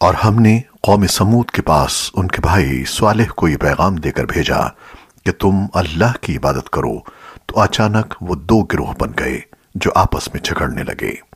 اور ہم نے قوم سمود کے پاس ان کے بھائی صالح کو یہ پیغام دے کر بھیجا کہ تم اللہ کی عبادت کرو تو اچانک وہ دو گروہ بن گئے جو آپس میں جھگڑنے لگے۔